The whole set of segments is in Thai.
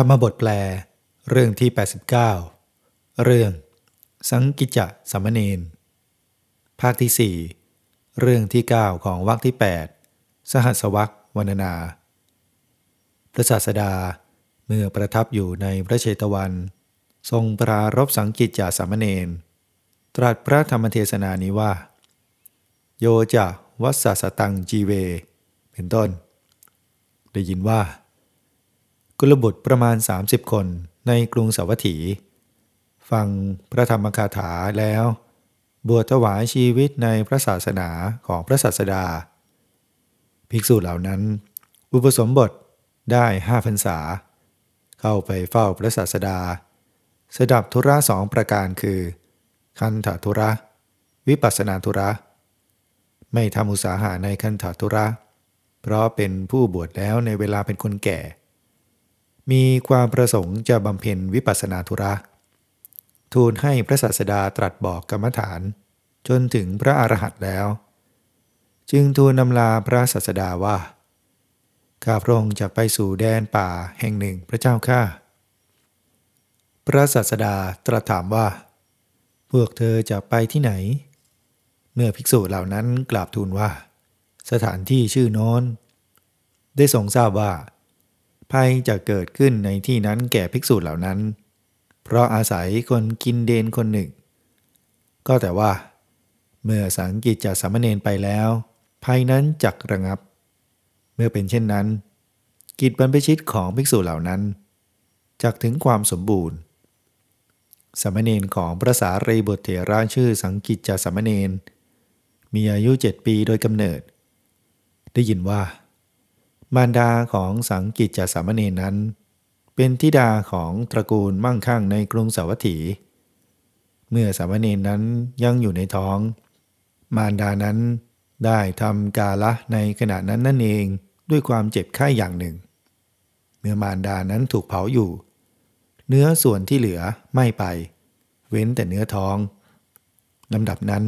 ธรรมบทแปล เรื่องที่ 89 เรื่อง สังกิจจะสามเณรภาคที่ 4 เรื่องที่ 9 ของวรรคที่ 8 สหัสวรรควรรณนา พระศาสดาเมื่อประทับอยู่ในพระเชตวัน ทรงปรารบสังกิจจสามเณรตรัสพระธรรมเทศนานี้ว่า โยจะวัสสสตังจีเว เป็นต้น ได้ยินว่า กุลบุตรประมาณ 30 คนในกรุงสาวัตถี ฟังพระธรรมคาถาแล้ว บวชถวายชีวิตในพระศาสนาของพระศาสดา ภิกษุเหล่านั้น อุปสมบทได้ห้าพรรษา เข้าไปเฝ้าพระศาสดา สดับธุระสองประการคือ คันถธุระ วิปัสนาธุระ ไม่ทำอุตสาหะในคันถธุระ เพราะเป็นผู้บวชแล้วในเวลาเป็นคนแก่ มีความประสงค์จะบำเพ็ญวิปัสสนาธุระ ทูลให้พระศาสดาตรัสบอกกรรมฐาน จนถึงพระอรหันต์แล้ว จึงทูลนำลาพระศาสดาว่า ข้าพระองค์จะไปสู่แดนป่าแห่งหนึ่งพระเจ้าข้า พระศาสดาตรัสถามว่า พวกเธอจะไปที่ไหน เมื่อภิกษุเหล่านั้นกราบทูลว่า สถานที่ชื่อโน้น ได้ทรงทราบว่า ภัยจะเกิดขึ้นในที่นั้นแก่ภิกษุเหล่านั้น เพราะอาศัยคนกินเดนคนหนึ่ง ก็แต่ว่า เมื่อสังกิจจะสามเณรไปแล้ว ภัยนั้นจักระงับ เมื่อเป็นเช่นนั้น กิจบรรพชิตของภิกษุเหล่านั้นจักถึงความสมบูรณ์ สามเณรของพระสารีบุตรเถระชื่อสังกิจจสามเณรมีอายุเจ็ดปีโดยกำเนิด ได้ยินว่า มารดาของสังกิจจสามเณรนั้น เป็นธิดาของตระกูลมั่งคั่งในกรุงสาวัตถี เมื่อสามเณรนั้นยังอยู่ในท้อง มารดานั้นได้ทำกาละในขณะนั้นนั่นเองด้วยความเจ็บไข้อย่างหนึ่ง เมื่อมารดานั้นถูกเผาอยู่ เนื้อส่วนที่เหลือไม่ไป เว้นแต่เนื้อท้องลำดับนั้น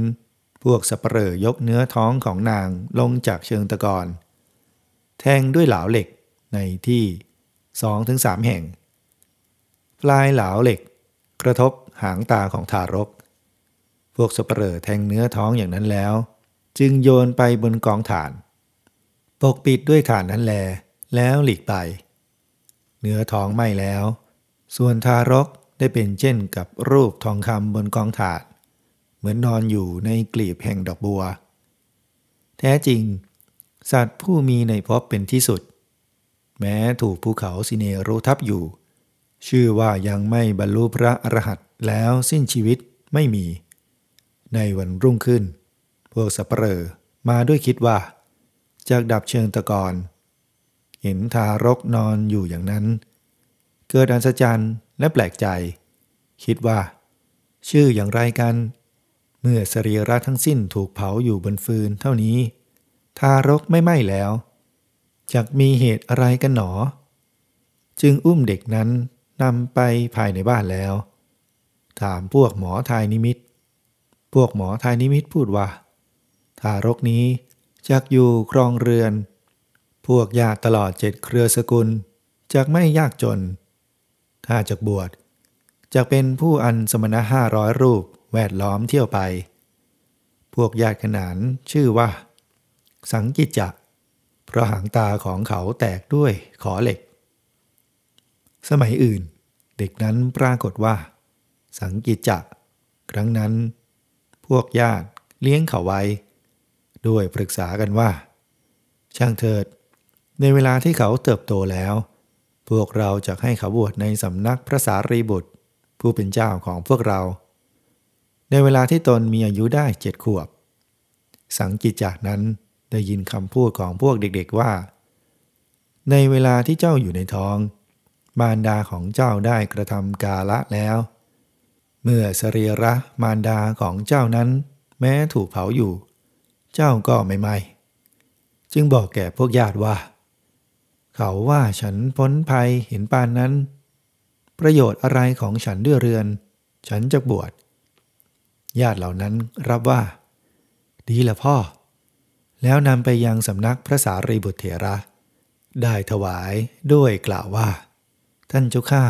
พวกสัปเหร่ยกเนื้อท้องของนางลงจากเชิงตะกอน แทงด้วยเหลาเหล็กในที่สองถึงสามแห่ง ปลายเหลาเหล็ก กระทบหางตาของทารก พวกสัปรอแทงเนื้อท้องอย่างนั้นแล้ว จึงโยนไปบนกองถาน ปกปิดด้วยถานนั้นแล แล้วหลีกไป เนื้อท้องไหม้แล้ว ส่วนทารกได้เป็นเช่นกับรูปทองคำบนกองถานเหมือนนอนอยู่ในกลีบแห่งดอกบัว แท้จริง สัตว์ผู้มีในภพเป็นที่สุด แม้ถูกภูเขาสิเนรุทับอยู่ ชื่อว่ายังไม่บรรลุพระอรหันต์แล้วสิ้นชีวิตไม่มี ในวันรุ่งขึ้น พวกสัปเหร่อมาด้วยคิดว่าจากดับเชิงตะกอนเห็นทารกนอนอยู่อย่างนั้น เกิดอัศจรรย์และแปลกใจ คิดว่า ชื่ออย่างไรกัน เมื่อสรีระทั้งสิ้นถูกเผาอยู่บนฟืนเท่านี้ ทารกไม่ไหม้แล้วจักมีเหตุอะไรกันหนอ จึงอุ้มเด็กนั้นนำไปภายในบ้านแล้ว ถามพวกหมอทายนิมิต พวกหมอทายนิมิตพูดว่า ทารกนี้จักอยู่ครองเรือน พวกญาติตลอดเจ็ดเครือสกุลจักไม่ยากจน ถ้าจักบวชจักเป็นผู้อันสมณะห้าร้อยรูปแวดล้อมเที่ยวไป พวกญาติขนานชื่อว่า สังกิจจะเพราะหางตาของเขาแตกด้วยขอเหล็ก สมัยอื่น เด็กนั้นปรากฏว่า สังกิจจะครั้งนั้น พวกญาติเลี้ยงเขาไว้ ด้วยปรึกษากันว่า ช่างเถิด ในเวลาที่เขาเติบโตแล้ว พวกเราจะให้เขาบวชในสำนักพระสารีบุตร ผู้เป็นเจ้าของพวกเรา ในเวลาที่ตนมีอายุได้เจ็ดขวบ สังกิจจานั้น ได้ยินคำพูดของพวกเด็กๆว่า ในเวลาที่เจ้าอยู่ในท้อง มารดาของเจ้าได้กระทำกาละแล้ว เมื่อสรีระมารดาของเจ้านั้น แม้ถูกเผาอยู่ เจ้าก็ไม่ไหมจึงบอกแก่พวกญาติว่า เขาว่าฉันพ้นภัยเห็นปานนั้น ประโยชน์อะไรของฉันด้วยเรือน ฉันจะบวชญาติเหล่านั้นรับว่า ดีละพ่อ แล้วนำไปยังสำนักพระสารีบุตรเถระ ได้ถวายด้วยกล่าวว่า ท่านเจ้าข้า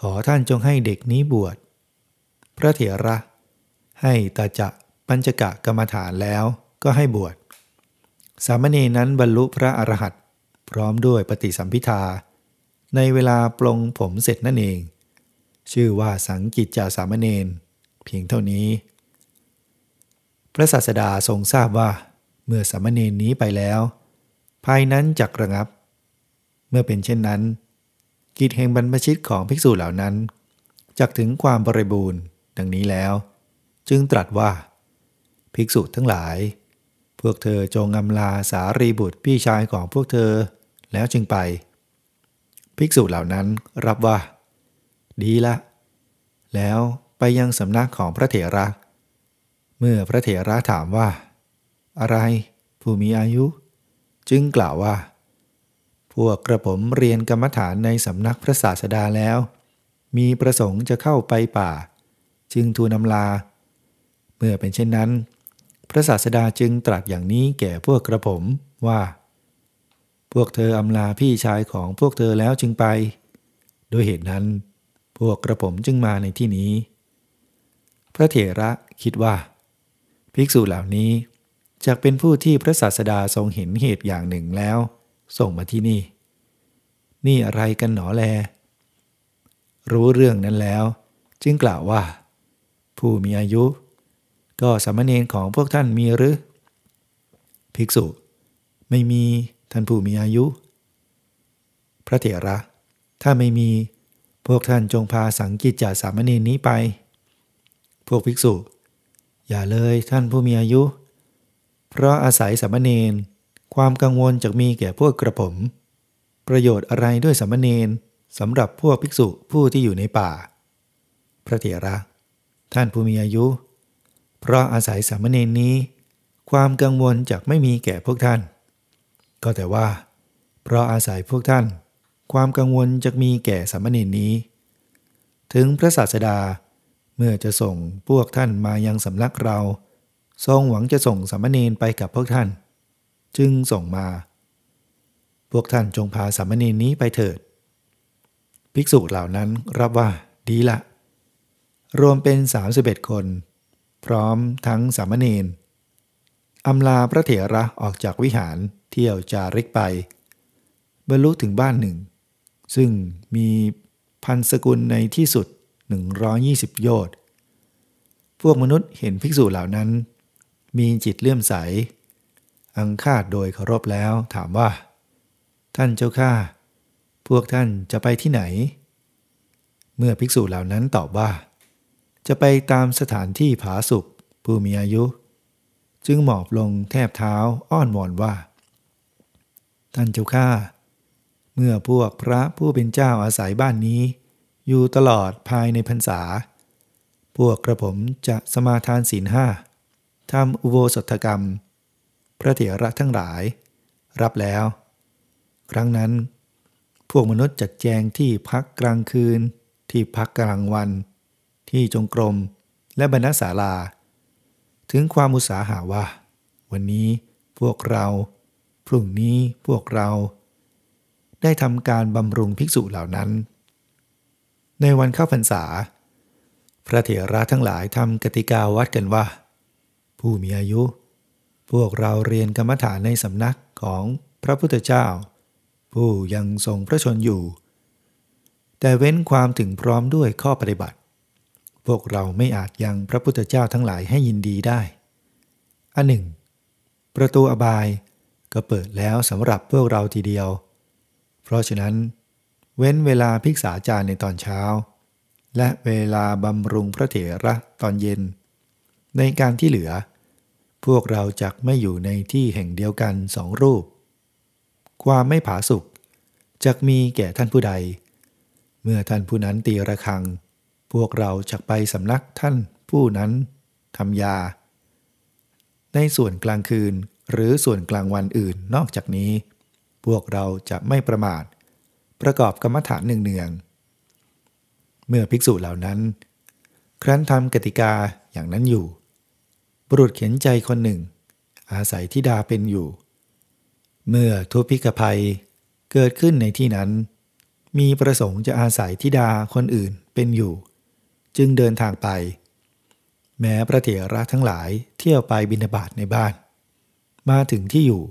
ขอท่านจงให้เด็กนี้บวช พระเถระ ให้ตาจะปัญจกะกรรมฐานแล้วก็ให้บวช สามเณรนั้นบรรลุพระอรหันต์พร้อมด้วยปฏิสัมพิทา ในเวลาปลงผมเสร็จนั่นเอง ชื่อว่าสังกิจจาสามเณรเพียงเท่านี้ พระศาสดาทรงทราบว่า เมื่อสามเณรนี้ไปแล้ว ภายนั้นจักระงับ เมื่อเป็นเช่นนั้น กิจแห่งบรรพชิตของภิกษุเหล่านั้นจักถึงความบริบูรณ์ดังนี้แล้ว จึงตรัสว่า ภิกษุทั้งหลาย พวกเธอจงอำลาสารีบุตรพี่ชายของพวกเธอแล้วจึงไป ภิกษุเหล่านั้นรับว่า ดีละ แล้วไปยังสำนักของพระเถระ เมื่อพระเถระถามว่า อะไร ผู้มีอายุ จึงกล่าวว่า พวกกระผมเรียนกรรมฐานในสำนักพระศาสดาแล้ว มีประสงค์จะเข้าไปป่า จึงทูลนำลา เมื่อเป็นเช่นนั้น พระศาสดาจึงตรัสอย่างนี้แก่พวกกระผมว่า พวกเธออำลาพี่ชายของพวกเธอแล้วจึงไป โดยเหตุนั้น พวกกระผมจึงมาในที่นี้ พระเถระคิดว่า ภิกษุเหล่านี้ จะเป็นผู้ที่พระศาสดาทรงเห็นเหตุอย่างหนึ่งแล้ว ส่งมาที่นี่ นี่อะไรกันหนอแล รู้เรื่องนั้นแล้ว จึงกล่าวว่า ผู้มีอายุ ก็สามเณรของพวกท่านมีหรือ ภิกษุ ไม่มีท่านผู้มีอายุ พระเถระ ถ้าไม่มีพวกท่านจงพาสังกิจจาสามเณรนี้ไป พวกภิกษุ อย่าเลยท่านผู้มีอายุเพราะอาศัยสามเณรความกังวลจะมีแก่พวกกระผม ประโยชน์อะไรด้วยสามเณรสำหรับพวกภิกษุผู้ที่อยู่ในป่า พระเถระ ท่านผู้มีอายุ เพราะอาศัยสามเณรนี้ ความกังวลจะไม่มีแก่พวกท่าน ก็แต่ว่า เพราะอาศัยพวกท่าน ความกังวลจะมีแก่สามเณรนี้ ถึงพระศาสดาเมื่อจะส่งพวกท่านมายังสำนักเรา ทรงหวังจะส่งสามเณรไปกับพวกท่าน จึงส่งมา พวกท่านจงพาสามเณรนี้ไปเถิด ภิกษุเหล่านั้นรับว่าดีละ รวมเป็น31คน พร้อมทั้งสามเณรอำลาพระเถระออกจากวิหารเที่ยวจาริกไป บรรลุถึงบ้านหนึ่ง ซึ่งมีพันสกุลในที่สุด 120 โยชน์พวกมนุษย์เห็นภิกษุเหล่านั้น มีจิตเลื่อมใส อังคาดโดยเคารพแล้วถามว่า ท่านเจ้าข้าพวกท่านจะไปที่ไหน เมื่อภิกษุเหล่านั้นตอบว่า จะไปตามสถานที่ผาสุกผู้มีอายุ จึงหมอบลงแทบเท้าอ้อนวอนว่า ท่านเจ้าข้าเมื่อพวกพระผู้เป็นเจ้าอาศัยบ้านนี้ อยู่ตลอดภายในพรรษา พวกกระผมจะสมาทานศีลห้า ทำอุโบสถกรรม พระเถระทั้งหลาย รับแล้ว ครั้งนั้น พวกมนุษย์จัดแจงที่พักกลางคืน ที่พักกลางวัน ที่จงกรม และบรรณศาลา ถึงความอุตสาหาว่า วันนี้พวกเรา พรุ่งนี้พวกเรา ได้ทำการบำรุงภิกษุเหล่านั้น ในวันเข้าพรรษา พระเถระทั้งหลายทำกติกาวัดกันว่า ผู้มีอายุ พวกเราเรียนกรรมฐานในสำนักของพระพุทธเจ้า ผู้ยังทรงพระชนอยู่ แต่เว้นความถึงพร้อมด้วยข้อปฏิบัติ พวกเราไม่อาจยังพระพุทธเจ้าทั้งหลายให้ยินดีได้อันหนึ่ง ประตูอบายก็เปิดแล้วสำหรับพวกเราทีเดียว เพราะฉะนั้น เว้นเวลาพิกษาจารในตอนเช้า และเวลาบำรุงพระเถระตอนเย็น ในการที่เหลือ พวกเราจักไม่อยู่ในที่แห่งเดียวกันสองรูป ความไม่ผาสุกจักมีแก่ท่านผู้ใด เมื่อท่านผู้นั้นตีระฆัง พวกเราจักไปสำนักท่านผู้นั้นทำยา ในส่วนกลางคืนหรือส่วนกลางวันอื่นนอกจากนี้ พวกเราจะไม่ประมาท ประกอบกรรมฐานเนือง เมื่อภิกษุเหล่านั้น ครั้นทำกติกาอย่างนั้นอยู่ บุรุษเข็นใจคนหนึ่ง อาศัยทิดาเป็นอยู่ เมื่อทุพพิกภัยเกิดขึ้นในที่นั้น มีประสงค์จะอาศัยทิดาคนอื่นเป็นอยู่ จึงเดินทางไป แม้พระเถระทั้งหลายเที่ยวไปบินาบาตในบ้าน มาถึงที่อยู่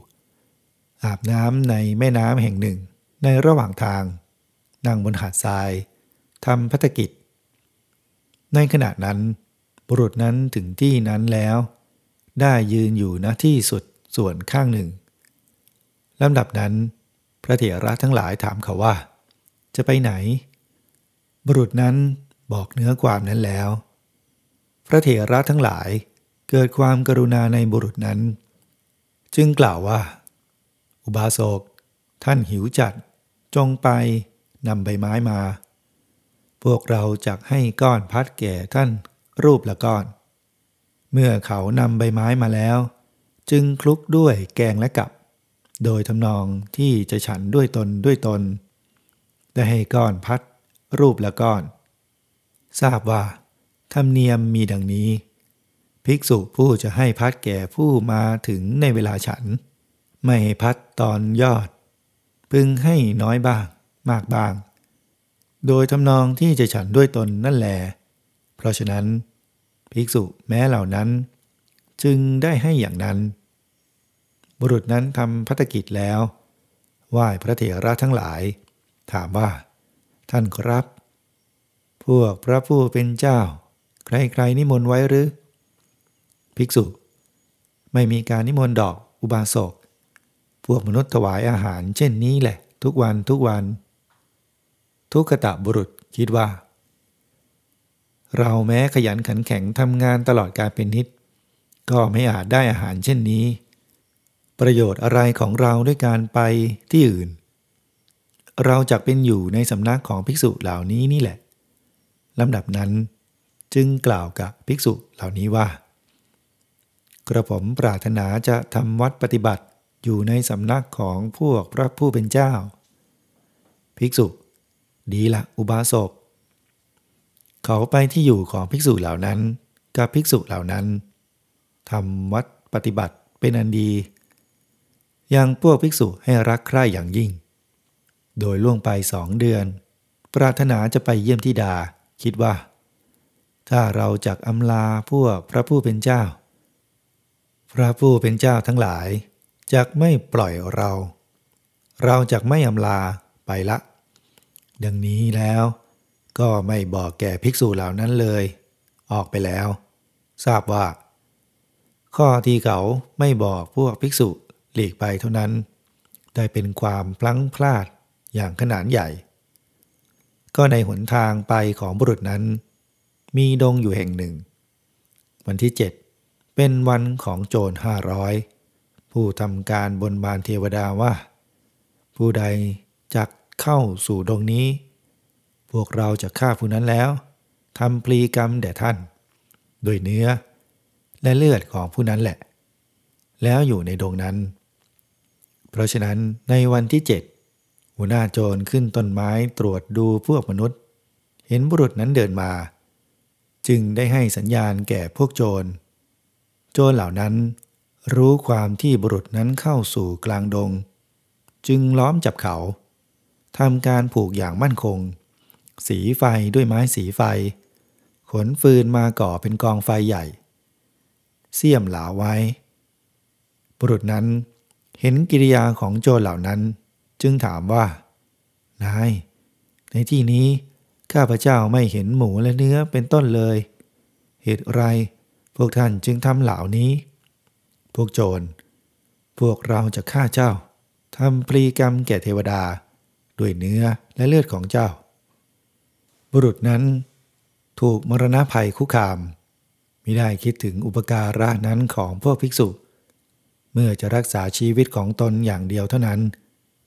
อาบน้ำในแม่น้ำแห่งหนึ่งในระหว่างทาง นั่งบนหาดทรายทำพัฒกิจ ในขณะนั้น บุรุษนั้นถึงที่นั้นแล้ว ได้ยืนอยู่ณที่สุดส่วนข้างหนึ่งลำดับนั้น พระเถระทั้งหลายถามเขาว่า จะไปไหน บุรุษนั้นบอกเนื้อความนั้นแล้ว พระเถระทั้งหลายเกิดความกรุณาในบุรุษนั้น จึงกล่าวว่า อุบาสกท่านหิวจัดจงไปนำใบไม้มา พวกเราจะให้ก้อนพัดแก่ท่าน รูปละก้อน เมื่อเขานำใบไม้มาแล้ว จึงคลุกด้วยแกงและกับ โดยทำนองที่จะฉันด้วยตนด้วยตน ได้ให้ก้อนพัด รูปละก้อน ทราบว่า ธรรมเนียมมีดังนี้ ภิกษุผู้จะให้พัดแก่ผู้มาถึงในเวลาฉัน ไม่ให้พัดตอนยอด พึงให้น้อยบ้าง มากบ้าง โดยทำนองที่จะฉันด้วยตนนั่นแหลเพ ราะฉะนั้น ภิกษุแม้เหล่านั้น จึงได้ให้อย่างนั้น บุรุษนั้นทำพัฒกิจแล้วไหว้พระเถระทั้งหลาย ถามว่า ท่านครับ พวกพระผู้เป็นเจ้า ใครๆนิมนต์ไว้หรือ ภิกษุ ไม่มีการนิมนต์ดอกอุบาสกพวกมนุษย์ถวายอาหารเช่นนี้แหละ ทุกวันทุกวัน ทุกขตะบุรุษคิดว่า เราแม้ขยันขันแข็งทำงานตลอดการเป็นนิด ก็ไม่อาจได้อาหารเช่นนี้ ประโยชน์อะไรของเราด้วยการไปที่อื่น เราจะเป็นอยู่ในสำนักของภิกษุเหล่านี้นี่แหละลำดับนั้นจึงกล่าวกับภิกษุเหล่านี้ว่า กระผมปรารถนาจะทำวัดปฏิบัติอยู่ในสำนักของพวกพระผู้เป็นเจ้า ภิกษุ ดีละอุบาสก เขาไปที่อยู่ของภิกษุเหล่านั้น กับภิกษุเหล่านั้นทำวัดปฏิบัติเป็นอันดี ยังพวกภิกษุให้รักใคร่อย่างยิ่ง โดยล่วงไปสองเดือน ปรารถนาจะไปเยี่ยมทิดา คิดว่า ถ้าเราจักอำลาพวกพระผู้เป็นเจ้า พระผู้เป็นเจ้าทั้งหลายจักไม่ปล่อยเรา เราจักไม่อำลาไปละ ดังนี้แล้ว ก็ไม่บอกแก่ภิกษุเหล่านั้นเลย ออกไปแล้ว ทราบว่า ข้อที่เขาไม่บอกพวกภิกษุหลีกไปเท่านั้น ได้เป็นความพลั้งพลาดอย่างขนาดใหญ่ ก็ในหนทางไปของบุรุษนั้น มีดงอยู่แห่งหนึ่ง วันที่เจ็ดเป็นวันของโจรห้าร้อยผู้ทำการบนบานเทวดาว่า ผู้ใดจักเข้าสู่ดงนี้ พวกเราจะฆ่าผู้นั้นแล้วทำพลีกรรมแด่ท่าน โดยเนื้อ และเลือดของผู้นั้นแหละ แล้วอยู่ในดงนั้น เพราะฉะนั้นในวันที่เจ็ดหัวหน้าโจรขึ้นต้นไม้ตรวจดูพวกมนุษย์ เห็นบุรุษนั้นเดินมา จึงได้ให้สัญญาณแก่พวกโจร โจรเหล่านั้น รู้ความที่บุรุษนั้นเข้าสู่กลางดง จึงล้อมจับเขาทำการผูกอย่างมั่นคง สีไฟด้วยไม้สีไฟ ขนฟืนมาก่อเป็นกองไฟใหญ่ เสี่ยมหลาไว้ บุรุษนั้นเห็นกิริยาของโจรเหล่านั้น จึงถามว่า นาย ในที่นี้ข้าพเจ้าไม่เห็นหมูและเนื้อเป็นต้นเลย เหตุไรพวกท่านจึงทำเหล่านี้ พวกโจร พวกเราจะฆ่าเจ้าทำปรีกรรมแก่เทวดา ด้วยเนื้อและเลือดของเจ้า บุรุษนั้น ถูกมรณะภัยคุกคามมิได้คิดถึงอุปการะนั้นของพวกภิกษุ เมื่อจะรักษาชีวิตของตนอย่างเดียวเท่านั้น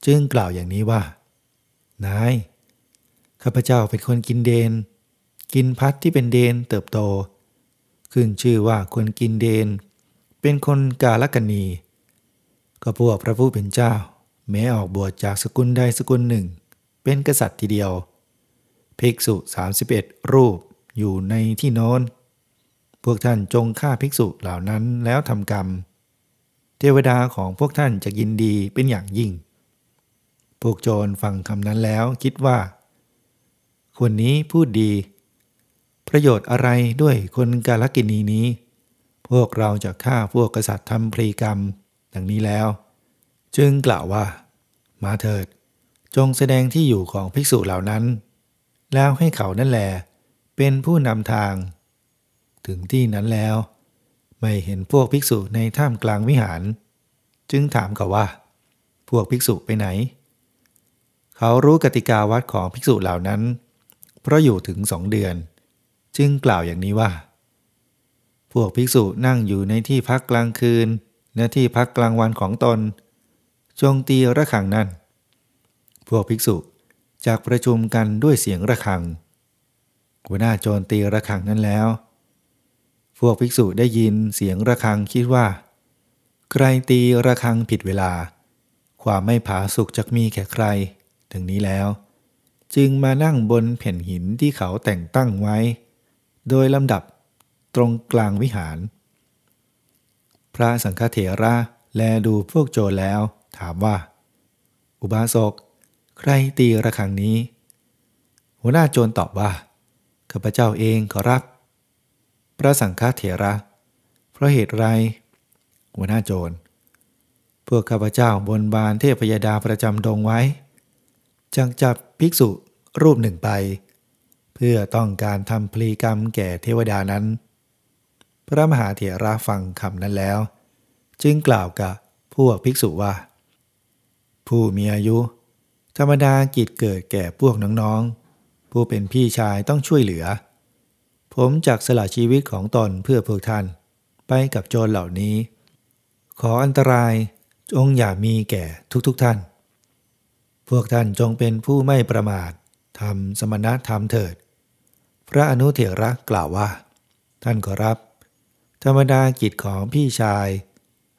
จึงกล่าวอย่างนี้ว่า นาย ข้าพเจ้าเป็นคนกินเดน กินพัดที่เป็นเดนเติบโต ขึ้นชื่อว่าคนกินเดน เป็นคนกาลกันนีก็พวกพระผู้เป็นเจ้า แม้ออกบวชจากสกุลใดสกุลหนึ่ง เป็นกษัตริย์ทีเดียว ภิกษุ 31 รูปอยู่ในที่โน้น พวกท่านจงฆ่าภิกษุเหล่านั้นแล้วทำกรรม เทวดาของพวกท่านจะยินดีเป็นอย่างยิ่ง พวกโจรฟังคำนั้นแล้วคิดว่า คนนี้พูดดี ประโยชน์อะไรด้วยคนกาลกินีนี้ พวกเราจะฆ่าพวกกษัตริย์ทำพรีกรรม ดังนี้แล้ว จึงกล่าวว่า มาเถิด จงแสดงที่อยู่ของภิกษุเหล่านั้น แล้วให้เขานั่นแหลเป็นผู้นำทาง ถึงที่นั้นแล้ว ไม่เห็นพวกภิกษุในท่ามกลางวิหาร จึงถามเขาว่า พวกภิกษุไปไหน เขารู้กติกาวัดของภิกษุเหล่านั้น เพราะอยู่ถึงสองเดือน จึงกล่าวอย่างนี้ว่า พวกภิกษุนั่งอยู่ในที่พักกลางคืนและที่พักกลางวันของตน จงตีระฆังนั่น พวกภิกษุ จากประชุมกันด้วยเสียงระฆัง หัวหน้าโจรตีระฆังนั้นแล้ว พวกภิกษุได้ยินเสียงระฆังคิดว่า ใครตีระฆังผิดเวลา ความไม่ผาสุกจะมีแก่ใคร ถึงนี้แล้ว จึงมานั่งบนแผ่นหินที่เขาแต่งตั้งไว้ โดยลำดับตรงกลางวิหาร พระสังฆเถระแลดูพวกโจรแล้ว ถามว่า อุบาสก ใครตีระฆังนี้ หัวหน้าโจรตอบว่าข้าพเจ้าเองขอรับ พระสังฆเถระ เพราะเหตุไร หัวหน้าโจร พวกข้าพเจ้าบนบานเทพยดาประจำดงไว้จังจับภิกษุรูปหนึ่งไป เพื่อต้องการทำพลีกรรมแก่เทวดานั้น พระมหาเถระฟังคำนั้นแล้ว จึงกล่าวกับพวกภิกษุว่า ผู้มีอายุ ธรรมดากิจเกิดแก่พวกน้องๆ ผู้เป็นพี่ชายต้องช่วยเหลือ ผมจักสละชีวิตของตนเพื่อพวกท่าน ไปกับโจรเหล่านี้ ขออันตรายจงอย่ามีแก่ทุกๆทท่าน พวกท่านจงเป็นผู้ไม่ประมาททำสมณธรรมเถิด พระอนุเถระกล่าวว่า ท่านขอรับ ธรรมดากิจของพี่ชาย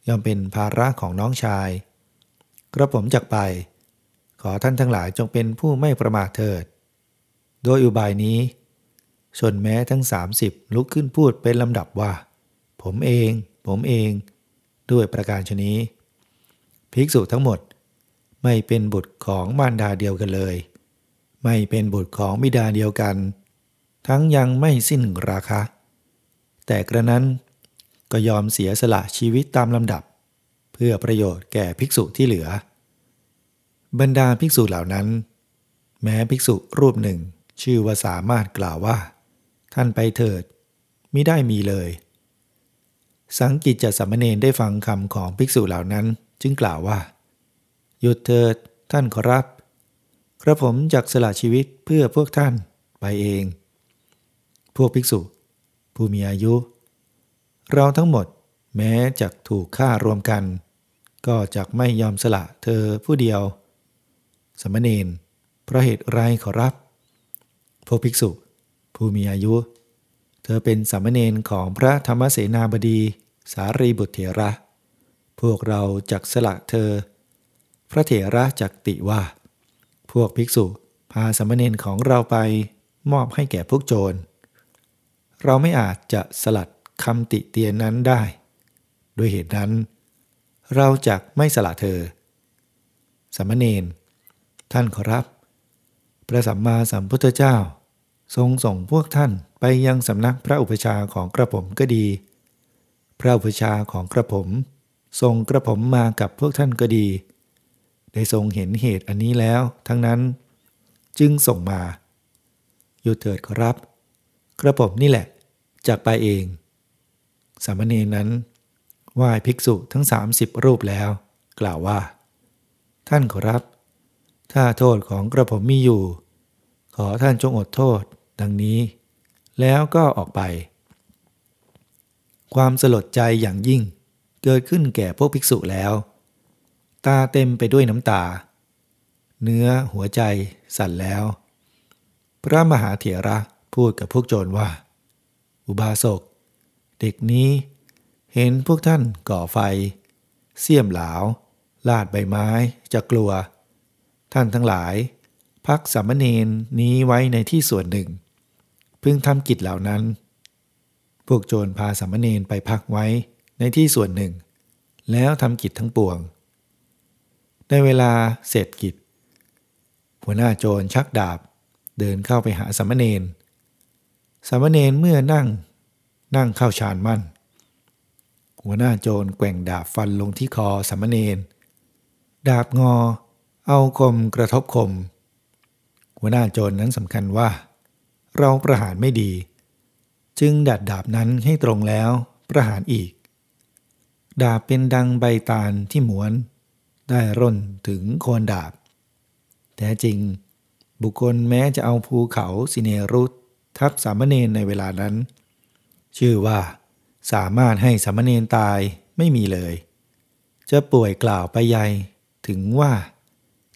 ย่อมเป็นภาระของน้องชาย กระผมจักไป ขอท่านทั้งหลายจงเป็นผู้ไม่ประมาทเถิด โดยอุบายนี้ ชนแม้ทั้ง 30 ลุกขึ้นพูดเป็นลำดับว่า ผมเอง ผมเอง ด้วยประการชนี้ ภิกษุทั้งหมดไม่เป็นบุตรของมารดาเดียวกันเลย ไม่เป็นบุตรของบิดาเดียวกัน ทั้งยังไม่สิ้นราคาแต่กระนั้นก็ยอมเสียสละชีวิตตามลำดับ เพื่อประโยชน์แก่ภิกษุที่เหลือ บรรดาภิกษุเหล่านั้น แม้ภิกษุรูปหนึ่ง ชื่อว่าสามารถกล่าวว่า ท่านไปเถิดมิได้มีเลย สังกิจจะสัมเนนได้ฟังคำของภิกษุเหล่านั้น จึงกล่าวว่า หยุดเถิดท่านขอรับกระผมจักสละชีวิตเพื่อพวกท่านไปเอง พวกภิกษุ ผู้มีอายุ เราทั้งหมดแม้จักถูกฆ่ารวมกัน ก็จักไม่ยอมสละเธอผู้เดียว สมณเณรเพราะเหตุไรขอรับพวกภิกษุ ผู้มีอายุ เธอเป็นสามเณรของพระธรรมเสนาบดีสารีบุตรเถระ พวกเราจักสละเธอ พระเถระจักติว่า พวกภิกษุพาสมณเณรของเราไปมอบให้แก่พวกโจร เราไม่อาจจะสลัดคำติเตียนนั้นได้ ด้วยเหตุนั้น เราจักไม่สละเธอสมณเณร ท่านขอรับ พระสัมมาสัมพุทธเจ้า ทรงส่งพวกท่านไปยังสำนักพระอุปชาของกระผมก็ดี พระอุปชาของกระผม ทรงกระผมมากับพวกท่านก็ดี ได้ทรงเห็นเหตุอันนี้แล้ว ทั้งนั้น จึงส่งมาหยุดเถิดขอรับ กระผมนี่แหละจากไปเอง สามเณรนั้นไหว้ภิกษุทั้ง 30 รูปแล้ว กล่าวว่า ท่านขอรับ ถ้าโทษของกระผมมีอยู่ ขอท่านจงอดโทษดังนี้ แล้วก็ออกไป ความสลดใจอย่างยิ่ง เกิดขึ้นแก่พวกภิกษุแล้ว ตาเต็มไปด้วยน้ำตา เนื้อหัวใจสั่นแล้ว พระมหาเถระพูดกับพวกโจรว่า อุบาสก เด็กนี้เห็นพวกท่านก่อไฟ เสี่ยมหลาว ลาดใบไม้จะกลัว ท่านทั้งหลาย พักสามเณรนี้ไว้ในที่ส่วนหนึ่ง พึงทำกิจเหล่านั้น พวกโจรพาสามเณรไปพักไว้ในที่ส่วนหนึ่ง แล้วทำกิจทั้งปวง ในเวลาเสร็จกิจ หัวหน้าโจรชักดาบ เดินเข้าไปหาสามเณรสามเณรเมื่อนั่ง นั่งเข้าฌานมั่น หัวหน้าโจรแกว่งดาบฟันลงที่คอสามเณรดาบงอ เอาคมกระทบคม หัวหน้าโจรนั้นสำคัญว่า เราประหารไม่ดี จึงดัดดาบนั้นให้ตรงแล้วประหารอีก ดาบเป็นดังใบตาลที่หมวน ได้ร่นถึงโคนดาบ แท้จริง บุคคลแม้จะเอาภูเขาสิเนรุตทับสามเณรในเวลานั้น ชื่อว่า สามารถให้สามเณรตายไม่มีเลย จะป่วยกล่าวไปใหญ่ถึงว่า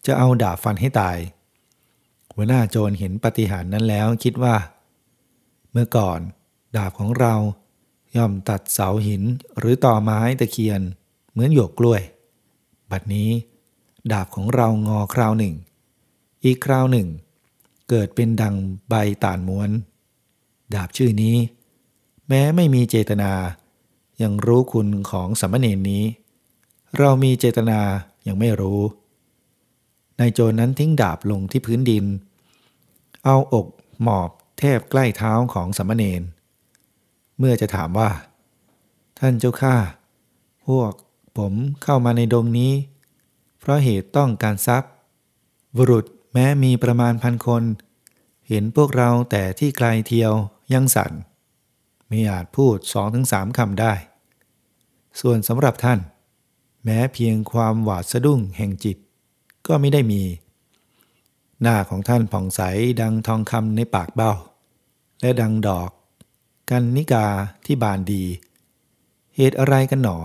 จะเอาดาบฟันให้ตาย หัวหน้าโจรเห็นปฏิหารนั้นแล้วคิดว่า เมื่อก่อนดาบของเราย่อมตัดเสาหินหรือต่อไม้ตะเคียน เหมือนหยวกกล้วย บัดนี้ ดาบของเรางอคราวหนึ่ง อีกคราวหนึ่ง เกิดเป็นดังใบตานม้วน ดาบชื่อนี้ แม้ไม่มีเจตนา ยังรู้คุณของสัมมเนนนี้ เรามีเจตนายังไม่รู้ นายโจรนั้นทิ้งดาบลงที่พื้นดิน เอาอกหมอบแทบใกล้เท้าของสมมเนนเมื่อจะถามว่า ท่านเจ้าข้าพวกผมเข้ามาในดงนี้ เพราะเหตุต้องการทรัพย์ บุรุษแม้มีประมาณพันคน เห็นพวกเราแต่ที่ไกลเทียวยังสั่นไม่อาจพูดสองถึงสามคำได้ ส่วนสำหรับท่าน แม้เพียงความหวาดสะดุ้งแห่งจิต ก็ไม่ได้มี หน้าของท่านผ่องใสดังทองคำในปากเบ้า และดังดอก กันนิกาที่บานดี เหตุอะไรกันหนอ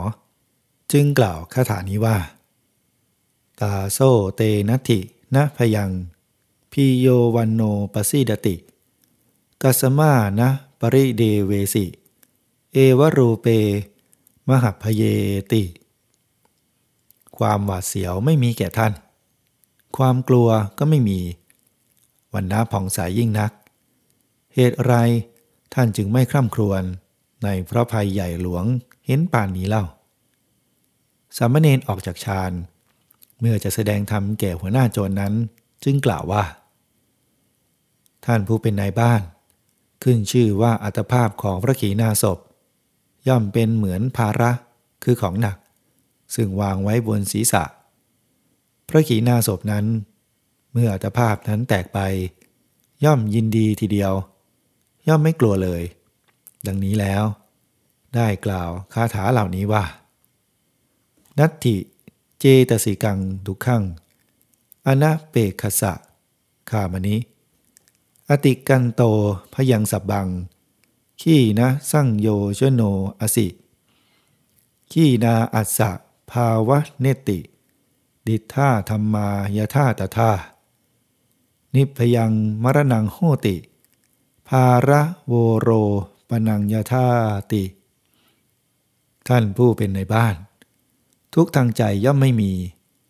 จึงกล่าวคาถานี้ว่า ตาโซเตนัตินะพยังพิโยวันโนปสิดติกัสมานะปริเดเวสิ เอวรูเป มหพเยติ ความหวาดเสียวไม่มีแก่ท่าน ความกลัวก็ไม่มี วันน้าผ่องใสยยิ่งนัก เหตุไรท่านจึงไม่คร่ำครวญในพระภัยใหญ่หลวงเห็นป่านนี้เล่า สามเณรออกจากฌานเมื่อจะแสดงธรรมแก่หัวหน้าโจรนนั้น จึงกล่าวว่า ท่านผู้เป็นนายบ้าน ขึ้นชื่อว่าอัตภาพของพระขีณาสพ ย่อมเป็นเหมือนภาระคือของหนัก ซึ่งวางไว้บนศีรษะ พระขีณาสพนั้น เมื่ออัตภาพนั้นแตกไป ย่อมยินดีทีเดียว ย่อมไม่กลัวเลย ดังนี้แล้ว ได้กล่าวคาถาเหล่านี้ว่า นัตถิเจตสิกังดุขังอนาเปกขสะขามนิ อติกันโตพยังสับบัง ขี้นะสั่งโยชโนอสิ ขี้นาอัสสะภาวะเนติ ดิท่าธรรมายาท่าตท่านิพยังมรณังโหติ ภาระโวโรปนังยาธาติ ท่านผู้เป็นในบ้าน ทุกทางใจย่อมไม่มี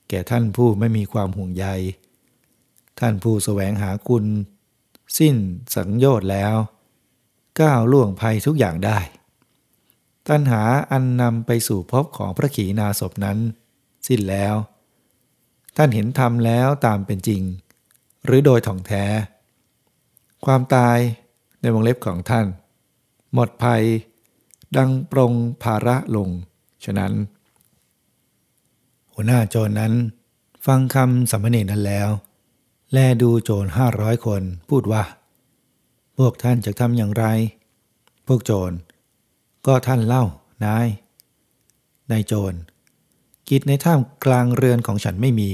แก่ท่านผู้ไม่มีความห่วงใย ท่านผู้แสวงหาคุณ สิ้นสังโยชน์แล้ว ก้าวล่วงภัยทุกอย่างได้ ตัณหาอันนำไปสู่พบของพระขีณาสพนั้น สิ้นแล้ว ท่านเห็นธรรมแล้วตามเป็นจริง หรือโดยถ่องแท้ ความตายในวงเล็บของท่าน หมดภัย ดังปรงภาระลง ฉะนั้น หัวหน้าโจรนั้น ฟังคำสัมมเนนั้นแล้ว แลดูโจรห้าร้อยคนพูดว่า พวกท่านจะทำอย่างไร พวกโจร ก็ท่านเล่านายนายโจรกิจในท่ามกลางเรือนของฉันไม่มี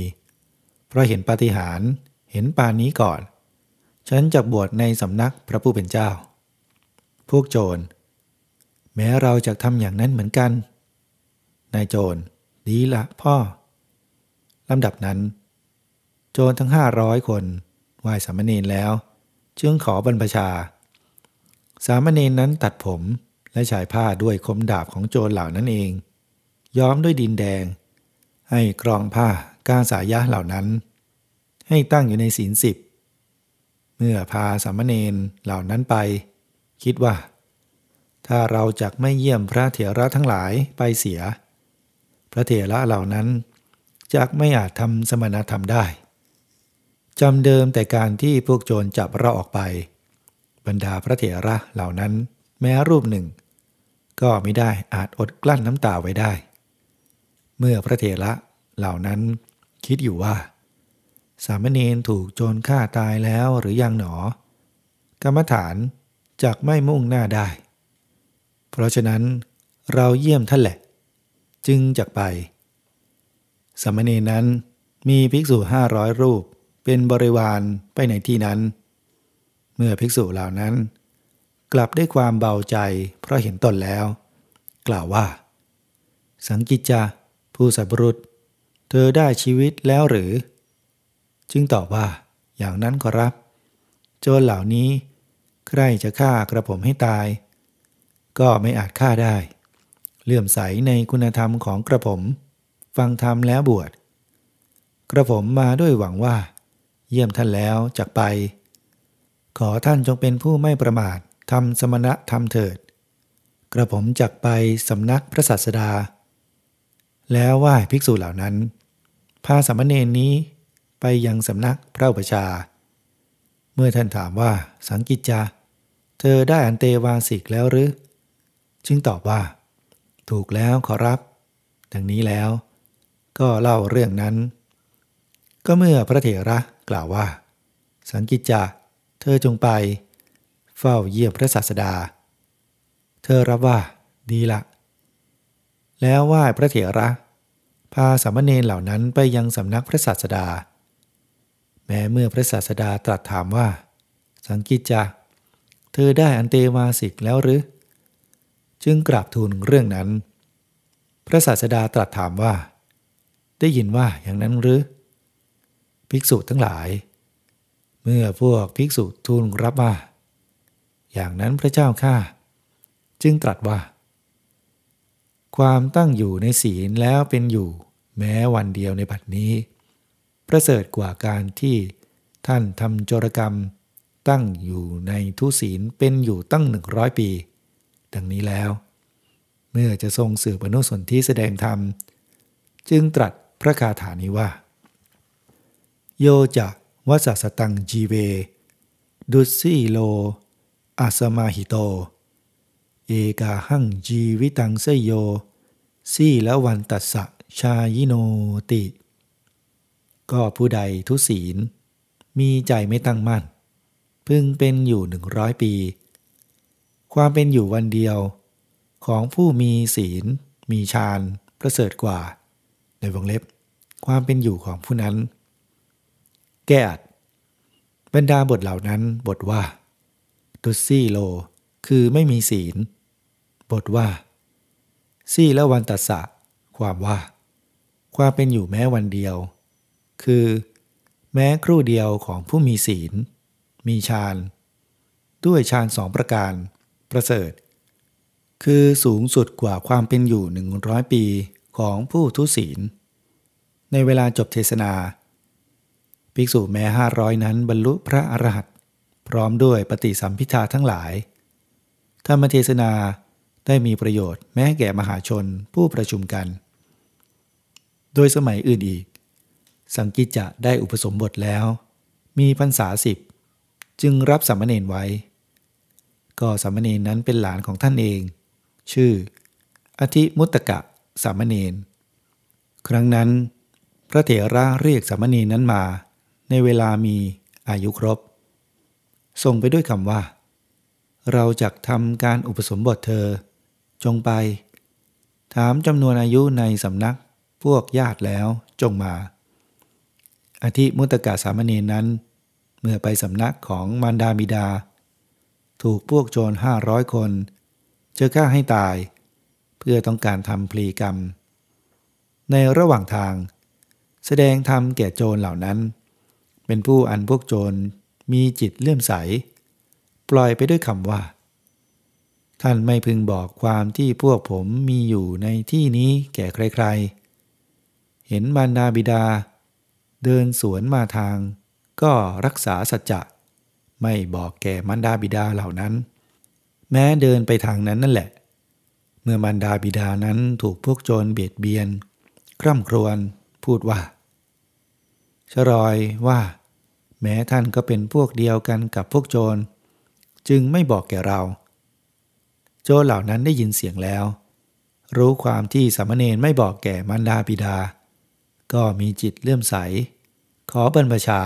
เพราะเห็นปาฏิหาริย์เห็นปานนี้ก่อน ฉันจะบวชในสำนักพระผู้เป็นเจ้า พวกโจร แม้เราจะทำอย่างนั้นเหมือนกัน นายโจร ดีละพ่อ ลำดับนั้น โจรทั้งห้าร้อยคนไหว้สามเณรแล้ว จึงขอบรรพชา สามเณรนั้นตัดผมและฉายผ้าด้วยคมดาบของโจรเหล่านั้นเอง ย้อมด้วยดินแดง ให้กรองผ้า กาสายะเหล่านั้น ให้ตั้งอยู่ในศีลสิบเมื่อพาสามเณรเหล่านั้นไป คิดว่า ถ้าเราจักไม่เยี่ยมพระเถระทั้งหลายไปเสีย พระเถระเหล่านั้นจักไม่อาจทำสมณธรรมได้จำเดิมแต่การที่พวกโจรจับเราออกไป บรรดาพระเถระเหล่านั้นแม้รูปหนึ่ง ก็ไม่ได้อาจอดกลั้นน้ำตาไว้ได้ เมื่อพระเถระเหล่านั้น คิดอยู่ว่า สามเณรถูกโจรฆ่าตายแล้วหรือยังหนอ กรรมฐานจักไม่มุ่งหน้าได้ เพราะฉะนั้นเราเยี่ยมท่านแหละ จึงจักไป สามเณรนั้นมีภิกษุห้าร้อยรูปเป็นบริวารไปในที่นั้น เมื่อภิกษุเหล่านั้น กลับได้ความเบาใจเพราะเห็นตนแล้ว กล่าวว่า สังกิจจาผู้สัตบุรุษ เธอได้ชีวิตแล้วหรือ จึงตอบว่าอย่างนั้นขอรับ โจรเหล่านี้ใครจะฆ่ากระผมให้ตาย ก็ไม่อาจฆ่าได้ เลื่อมใสในคุณธรรมของกระผม ฟังธรรมแล้วบวช กระผมมาด้วยหวังว่า เยี่ยมท่านแล้วจากไป ขอท่านจงเป็นผู้ไม่ประมาททำสมณะธรรมเถิด กระผมจักไปสำนักพระศาสดา แล้วไหว้ภิกษุเหล่านั้น พาสามเณรนี้ไปยังสำนักพระอุปชาย์เมื่อท่านถามว่าสังกิจจาเธอได้อันเตวาสิกแล้วหรือ จึงตอบว่า ถูกแล้วขอรับ ดังนี้แล้ว ก็เล่าเรื่องนั้น ก็เมื่อพระเถระกล่าวว่า สังกิจจาเธอจงไป เฝ้าเยี่ยมพระศาสดา เธอรับว่า ดีละ แล้วไหว้พระเถระ พาสามเณรเหล่านั้นไปยังสำนักพระศาสดา แม้เมื่อพระศาสดาตรัสถามว่า สังกิจจาเธอได้อันเตวาสิกแล้วหรือ จึงกราบทูลเรื่องนั้น พระศาสดาตรัสถามว่า ได้ยินว่าอย่างนั้นหรือ ภิกษุทั้งหลาย เมื่อพวกภิกษุทูลรับว่า อย่างนั้นพระเจ้าข้าจึงตรัสว่าความตั้งอยู่ในศีลแล้วเป็นอยู่ แม้วันเดียวในบัดนี้ ประเสริฐกว่าการที่ท่านทำโจรกรรม ตั้งอยู่ในทุศีลเป็นอยู่ตั้งหนึ่งร้อยปี ดังนี้แล้ว เมื่อจะทรงสื่อปนุสนที่แสดงธรรม จึงตรัสพระคาถานี้ว่า โยจะวัสสตังจีเว ดุสีโลอาสมาหิโต เอกาหังจีวิตังเสยโยสีละวันตัสสะ ชายิโนติ ก็ผู้ใดทุศีล มีใจไม่ตั้งมั่น พึงเป็นอยู่หนึ่งร้อยปี ความเป็นอยู่วันเดียว ของผู้มีศีล มีฌานประเสริฐกว่า ในวงเล็บ ความเป็นอยู่ของผู้นั้น แก้อัดบรรดาบทเหล่านั้นบทว่าตุซี่โล คือไม่มีศีล บทว่า ซี่และวันตัสสะ ความว่า ความเป็นอยู่แม้วันเดียว คือ แม้ครู่เดียวของผู้มีศีล มีฌาน ด้วยฌานสองประการ ประเสริฐ คือสูงสุดกว่าความเป็นอยู่หนึ่งร้อยปีของผู้ทุศีล ในเวลาจบเทศนา ภิกษุแม้ห้าร้อยนั้นบรรลุพระอรหันต์พร้อมด้วยปฏิสัมพิทาทั้งหลาย ธรรมเทศนาได้มีประโยชน์แม้แก่มหาชนผู้ประชุมกัน โดยสมัยอื่นอีก สังกิจจะได้อุปสมบทแล้ว มีพรรษาสิบจึงรับสามเณรไว้ ก็สามเณรนั้นเป็นหลานของท่านเอง ชื่อ อธิมุตตะสามเณรครั้งนั้น พระเถระเรียกสามเณรนั้นมา ในเวลามีอายุครบส่งไปด้วยคำว่า เราจะทำการอุปสมบทเธอ จงไป ถามจำนวนอายุในสำนัก พวกญาติแล้วจงมา อธิมุตกะสามเณรนั้น เมื่อไปสำนักของมารดาบิดา ถูกพวกโจรห้าร้อยคนเจอฆ่าให้ตาย เพื่อต้องการทำพลีกรรม ในระหว่างทาง แสดงธรรมแก่โจรเหล่านั้น เป็นผู้อันพวกโจรมีจิตเลื่อมใส ปล่อยไปด้วยคำว่า ท่านไม่พึงบอกความที่พวกผมมีอยู่ในที่นี้แก่ใครๆ เห็นมารดาบิดา เดินสวนมาทาง ก็รักษาสัจจะ ไม่บอกแก่มันดาบิดาเหล่านั้น แม้เดินไปทางนั้นนั่นแหละ เมื่อมันดาบิดานั้นถูกพวกโจรเบียดเบียน คร่ำครวญพูดว่า ชรอยว่า แม้ท่านก็เป็นพวกเดียวกันกับพวกโจร จึงไม่บอกแก่เรา โจรเหล่านั้นได้ยินเสียงแล้วรู้ความที่สามเณรไม่บอกแก่มารดาบิดา ก็มีจิตเลื่อมใส ขอบรรพชา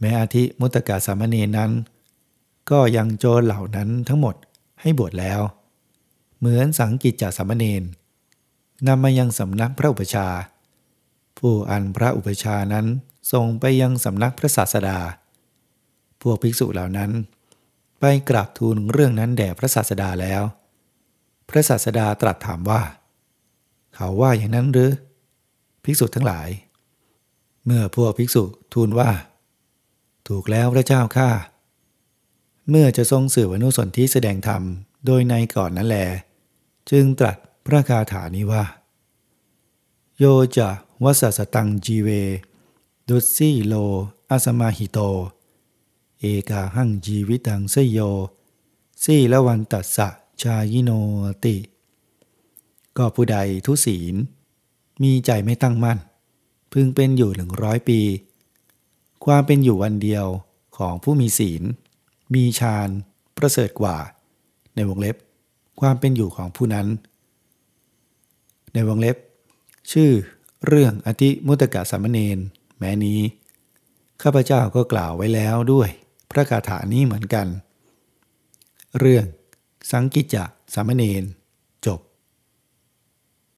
แม้อาทิมุตตกาสามเณรนั้น ก็ยังโจรเหล่านั้นทั้งหมดให้บวชแล้ว เหมือนสังกิจจสามเณรนำมายังสำนักพระอุปชา ผู้อันพระอุปชานั้นส่งไปยังสำนักพระศาสดา พวกภิกษุเหล่านั้น ไปกราบทูลเรื่องนั้นแด่พระศาสดาแล้ว พระศาสดาตรัสถามว่า เขาว่าอย่างนั้นหรือ ภิกษุทั้งหลาย เมื่อพวกภิกษุทูลว่า ถูกแล้วพระเจ้าข้าเมื่อจะทรงสื่ออนุสนที่แสดงธรรมโดยในก่อนนั้นแล จึงตรัสพระคาถานี้ว่า โยจะวัสสตังจีเว ดุสีโลอาสมาหิโต เอกาหังจีวิตังเสยโยสีละวันตัสสะชายิโนติ ก็ผู้ใดทุศีล มีใจไม่ตั้งมั่น พึงเป็นอยู่หนึ่งร้อยปี ความเป็นอยู่วันเดียวของผู้มีศีล มีฌานประเสริฐกว่า ในวงเล็บ ความเป็นอยู่ของผู้นั้น ในวงเล็บ ชื่อเรื่องอธิมุตกะสามเณรแม้นี้ ข้าพเจ้าก็กล่าวไว้แล้วด้วย พระคาถานี้เหมือนกัน เรื่องสังกิจจะสามเณร